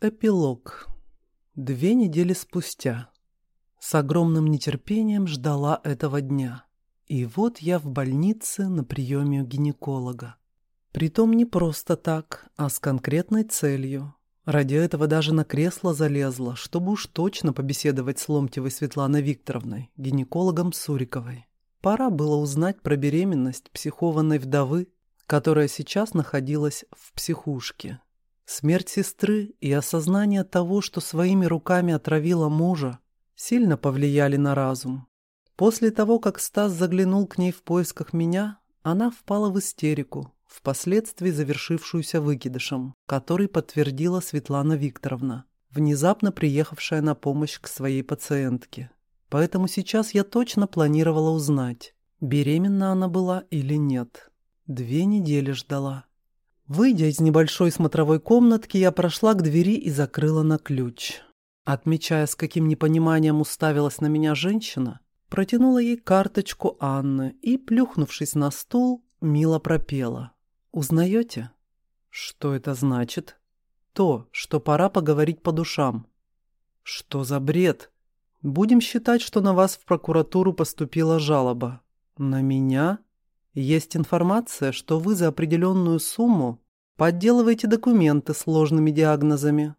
Эпилог. Две недели спустя. С огромным нетерпением ждала этого дня. И вот я в больнице на приеме у гинеколога. Притом не просто так, а с конкретной целью. Ради этого даже на кресло залезла, чтобы уж точно побеседовать с Ломтевой Светланой Викторовной, гинекологом Суриковой. Пора было узнать про беременность психованной вдовы, которая сейчас находилась в психушке. Смерть сестры и осознание того, что своими руками отравила мужа, сильно повлияли на разум. После того, как Стас заглянул к ней в поисках меня, она впала в истерику, впоследствии завершившуюся выкидышем, который подтвердила Светлана Викторовна, внезапно приехавшая на помощь к своей пациентке. Поэтому сейчас я точно планировала узнать, беременна она была или нет. Две недели ждала. Выйдя из небольшой смотровой комнатки, я прошла к двери и закрыла на ключ. Отмечая, с каким непониманием уставилась на меня женщина, протянула ей карточку Анны и, плюхнувшись на стул, мило пропела. «Узнаете?» «Что это значит?» «То, что пора поговорить по душам». «Что за бред?» «Будем считать, что на вас в прокуратуру поступила жалоба». «На меня?» Есть информация, что вы за определенную сумму подделываете документы с ложными диагнозами.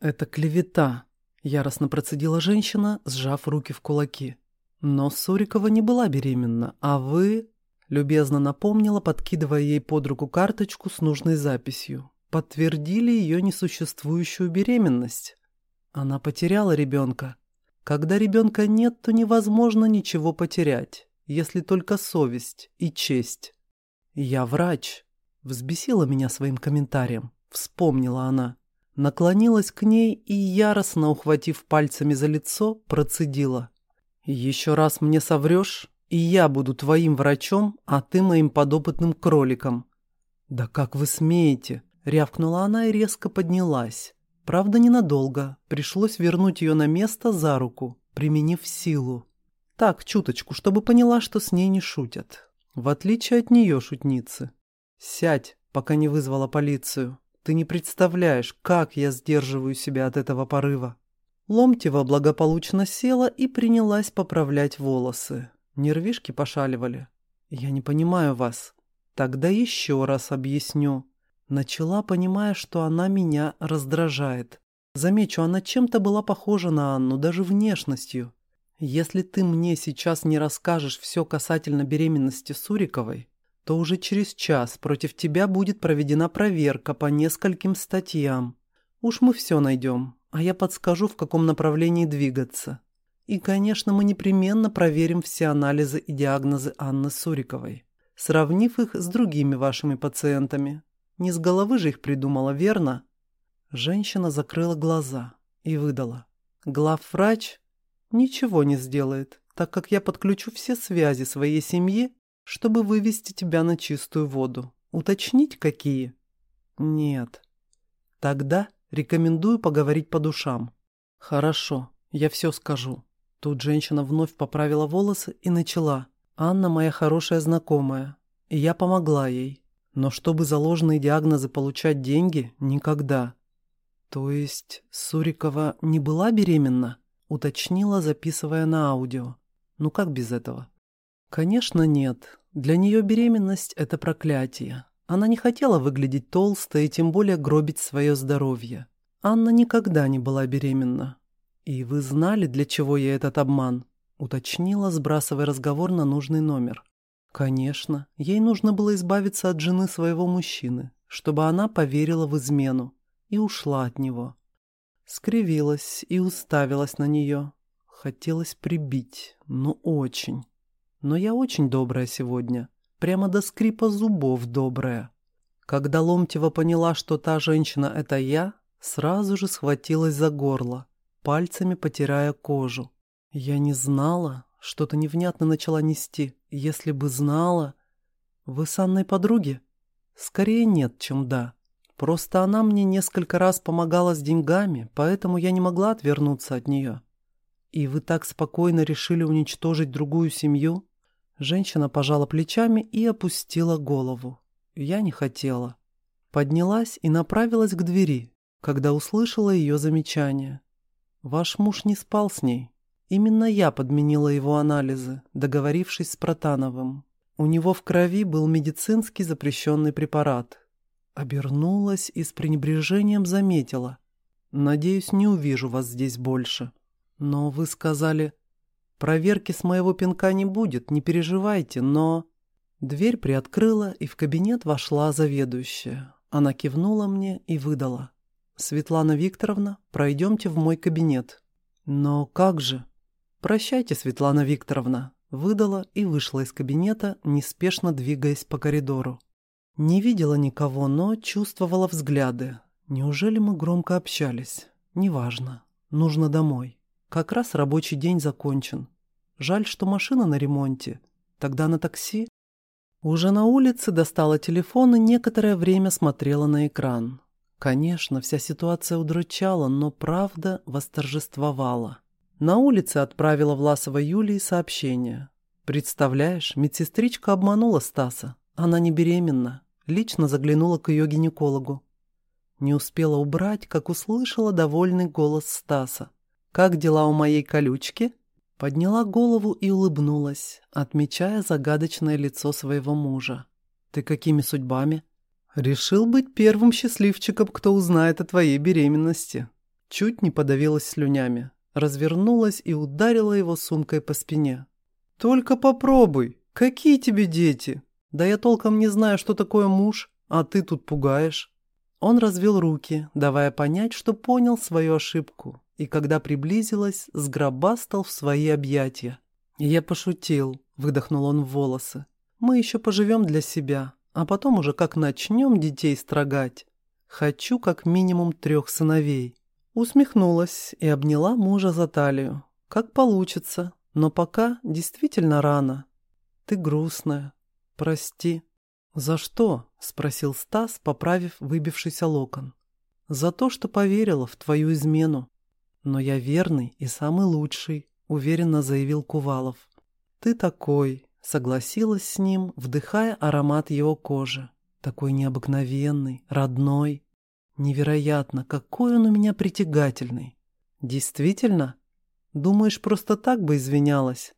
Это клевета, яростно процедила женщина, сжав руки в кулаки. Но Сурикова не была беременна, а вы... Любезно напомнила, подкидывая ей под руку карточку с нужной записью. Подтвердили ее несуществующую беременность. Она потеряла ребенка. Когда ребенка нет, то невозможно ничего потерять если только совесть и честь. «Я врач», — взбесила меня своим комментарием, вспомнила она. Наклонилась к ней и, яростно ухватив пальцами за лицо, процедила. «Еще раз мне соврешь, и я буду твоим врачом, а ты моим подопытным кроликом». «Да как вы смеете?» — рявкнула она и резко поднялась. Правда, ненадолго. Пришлось вернуть ее на место за руку, применив силу. Так, чуточку, чтобы поняла, что с ней не шутят. В отличие от нее, шутницы. Сядь, пока не вызвала полицию. Ты не представляешь, как я сдерживаю себя от этого порыва. Ломтева благополучно села и принялась поправлять волосы. Нервишки пошаливали. Я не понимаю вас. Тогда еще раз объясню. Начала, понимая, что она меня раздражает. Замечу, она чем-то была похожа на Анну, даже внешностью. Если ты мне сейчас не расскажешь все касательно беременности Суриковой, то уже через час против тебя будет проведена проверка по нескольким статьям. Уж мы все найдем, а я подскажу, в каком направлении двигаться. И, конечно, мы непременно проверим все анализы и диагнозы Анны Суриковой, сравнив их с другими вашими пациентами. Не с головы же их придумала, верно?» Женщина закрыла глаза и выдала. Главврач ничего не сделает, так как я подключу все связи своей семьи, чтобы вывести тебя на чистую воду. Уточнить, какие? Нет. Тогда рекомендую поговорить по душам. Хорошо, я все скажу. Тут женщина вновь поправила волосы и начала. Анна моя хорошая знакомая, и я помогла ей. Но чтобы за ложные диагнозы получать деньги, никогда. То есть Сурикова не была беременна? Уточнила, записывая на аудио. Ну как без этого? Конечно, нет. Для нее беременность – это проклятие. Она не хотела выглядеть толстой и тем более гробить свое здоровье. Анна никогда не была беременна. «И вы знали, для чего я этот обман?» – уточнила, сбрасывая разговор на нужный номер. Конечно, ей нужно было избавиться от жены своего мужчины, чтобы она поверила в измену и ушла от него. Скривилась и уставилась на нее. Хотелось прибить, ну очень. Но я очень добрая сегодня. Прямо до скрипа зубов добрая. Когда Ломтева поняла, что та женщина — это я, сразу же схватилась за горло, пальцами потирая кожу. Я не знала, что-то невнятно начала нести. Если бы знала... Вы с Анной подруги? Скорее нет, чем да. Просто она мне несколько раз помогала с деньгами, поэтому я не могла отвернуться от нее. И вы так спокойно решили уничтожить другую семью? Женщина пожала плечами и опустила голову. Я не хотела. Поднялась и направилась к двери, когда услышала ее замечание. «Ваш муж не спал с ней. Именно я подменила его анализы, договорившись с Протановым. У него в крови был медицинский запрещенный препарат. Обернулась и с пренебрежением заметила. «Надеюсь, не увижу вас здесь больше. Но вы сказали, проверки с моего пинка не будет, не переживайте, но...» Дверь приоткрыла, и в кабинет вошла заведующая. Она кивнула мне и выдала. «Светлана Викторовна, пройдемте в мой кабинет». «Но как же?» «Прощайте, Светлана Викторовна», — выдала и вышла из кабинета, неспешно двигаясь по коридору. Не видела никого, но чувствовала взгляды. Неужели мы громко общались? Неважно. Нужно домой. Как раз рабочий день закончен. Жаль, что машина на ремонте. Тогда на такси. Уже на улице достала телефон и некоторое время смотрела на экран. Конечно, вся ситуация удручала, но правда восторжествовала. На улице отправила Власова Юлии сообщение. «Представляешь, медсестричка обманула Стаса. Она не беременна. Лично заглянула к ее гинекологу. Не успела убрать, как услышала довольный голос Стаса. «Как дела у моей колючки?» Подняла голову и улыбнулась, отмечая загадочное лицо своего мужа. «Ты какими судьбами?» «Решил быть первым счастливчиком, кто узнает о твоей беременности». Чуть не подавилась слюнями, развернулась и ударила его сумкой по спине. «Только попробуй! Какие тебе дети? Да я толком не знаю, что такое муж, а ты тут пугаешь». Он развел руки, давая понять, что понял свою ошибку, и когда приблизилась, сгробастал в свои объятия. «Я пошутил», — выдохнул он в волосы. «Мы еще поживем для себя, а потом уже как начнем детей строгать. Хочу как минимум трех сыновей». Усмехнулась и обняла мужа за талию. «Как получится, но пока действительно рано. Ты грустная, «Прости». «За что?» — спросил Стас, поправив выбившийся локон. «За то, что поверила в твою измену. Но я верный и самый лучший», — уверенно заявил Кувалов. «Ты такой», — согласилась с ним, вдыхая аромат его кожи. «Такой необыкновенный, родной. Невероятно, какой он у меня притягательный. Действительно? Думаешь, просто так бы извинялась?»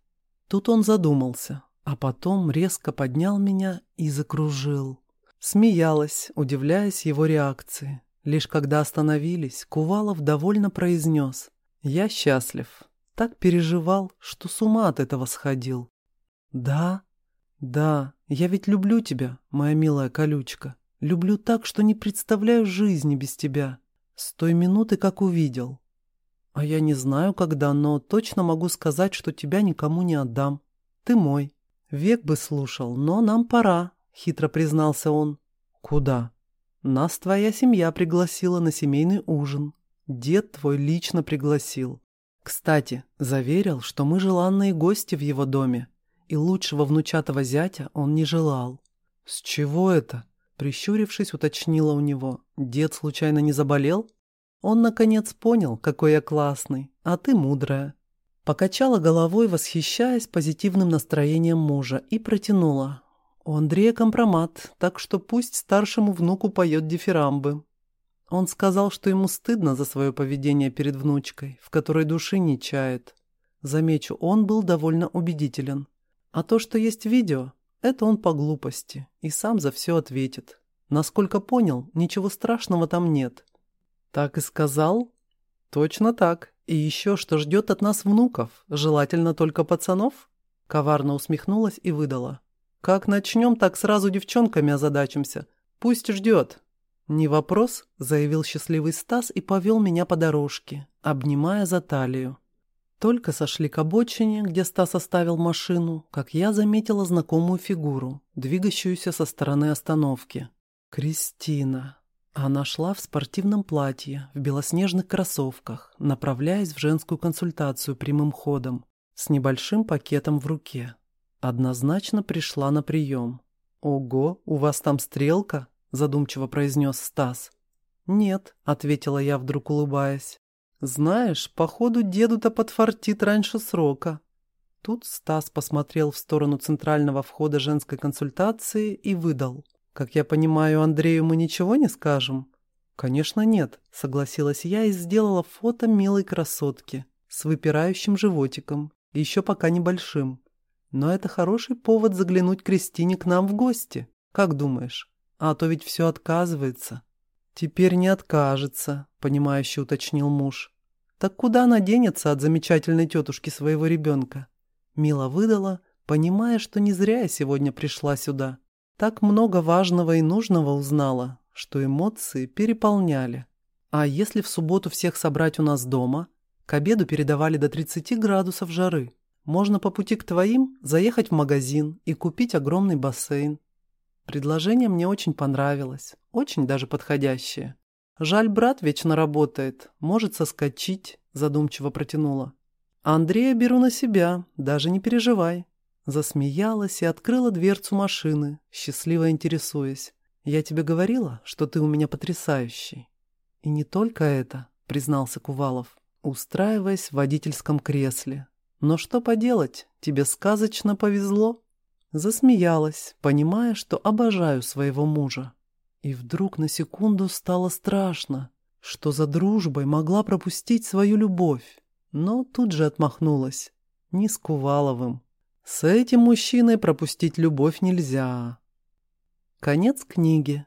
Тут он задумался, а потом резко поднял меня и закружил. Смеялась, удивляясь его реакции. Лишь когда остановились, Кувалов довольно произнес. «Я счастлив. Так переживал, что с ума от этого сходил». «Да? Да, я ведь люблю тебя, моя милая колючка. Люблю так, что не представляю жизни без тебя. С той минуты, как увидел. А я не знаю, когда, но точно могу сказать, что тебя никому не отдам. Ты мой. «Век бы слушал, но нам пора», — хитро признался он. «Куда?» «Нас твоя семья пригласила на семейный ужин. Дед твой лично пригласил. Кстати, заверил, что мы желанные гости в его доме, и лучшего внучатого зятя он не желал». «С чего это?» — прищурившись, уточнила у него. «Дед случайно не заболел?» Он, наконец, понял, какой я классный, а ты мудрая. Покачала головой, восхищаясь позитивным настроением мужа, и протянула. У Андрея компромат, так что пусть старшему внуку поет дифирамбы. Он сказал, что ему стыдно за свое поведение перед внучкой, в которой души не чает. Замечу, он был довольно убедителен. А то, что есть видео, это он по глупости и сам за все ответит. Насколько понял, ничего страшного там нет. Так и сказал? Точно так. «И еще что ждет от нас внуков? Желательно только пацанов?» Коварно усмехнулась и выдала. «Как начнем, так сразу девчонками озадачимся. Пусть ждет». «Не вопрос», — заявил счастливый Стас и повел меня по дорожке, обнимая за талию. Только сошли к обочине, где Стас оставил машину, как я заметила знакомую фигуру, двигающуюся со стороны остановки. «Кристина». Она шла в спортивном платье, в белоснежных кроссовках, направляясь в женскую консультацию прямым ходом, с небольшим пакетом в руке. Однозначно пришла на прием. «Ого, у вас там стрелка?» – задумчиво произнес Стас. «Нет», – ответила я, вдруг улыбаясь. «Знаешь, походу деду-то подфартит раньше срока». Тут Стас посмотрел в сторону центрального входа женской консультации и выдал. Как я понимаю, Андрею мы ничего не скажем? Конечно, нет, согласилась я и сделала фото милой красотки с выпирающим животиком, еще пока небольшим. Но это хороший повод заглянуть Кристине к нам в гости. Как думаешь? А то ведь все отказывается. Теперь не откажется, понимающе уточнил муж. Так куда она денется от замечательной тетушки своего ребенка? Мила выдала, понимая, что не зря я сегодня пришла сюда. Так много важного и нужного узнала, что эмоции переполняли. А если в субботу всех собрать у нас дома, к обеду передавали до 30 градусов жары. Можно по пути к твоим заехать в магазин и купить огромный бассейн. Предложение мне очень понравилось, очень даже подходящее. Жаль, брат вечно работает, может соскочить, задумчиво протянула. Андрея беру на себя, даже не переживай. Засмеялась и открыла дверцу машины, счастливо интересуясь. Я тебе говорила, что ты у меня потрясающий. И не только это, признался Кувалов, устраиваясь в водительском кресле. Но что поделать, тебе сказочно повезло. Засмеялась, понимая, что обожаю своего мужа. И вдруг на секунду стало страшно, что за дружбой могла пропустить свою любовь. Но тут же отмахнулась. Не с Куваловым. С этим мужчиной пропустить любовь нельзя. Конец книги.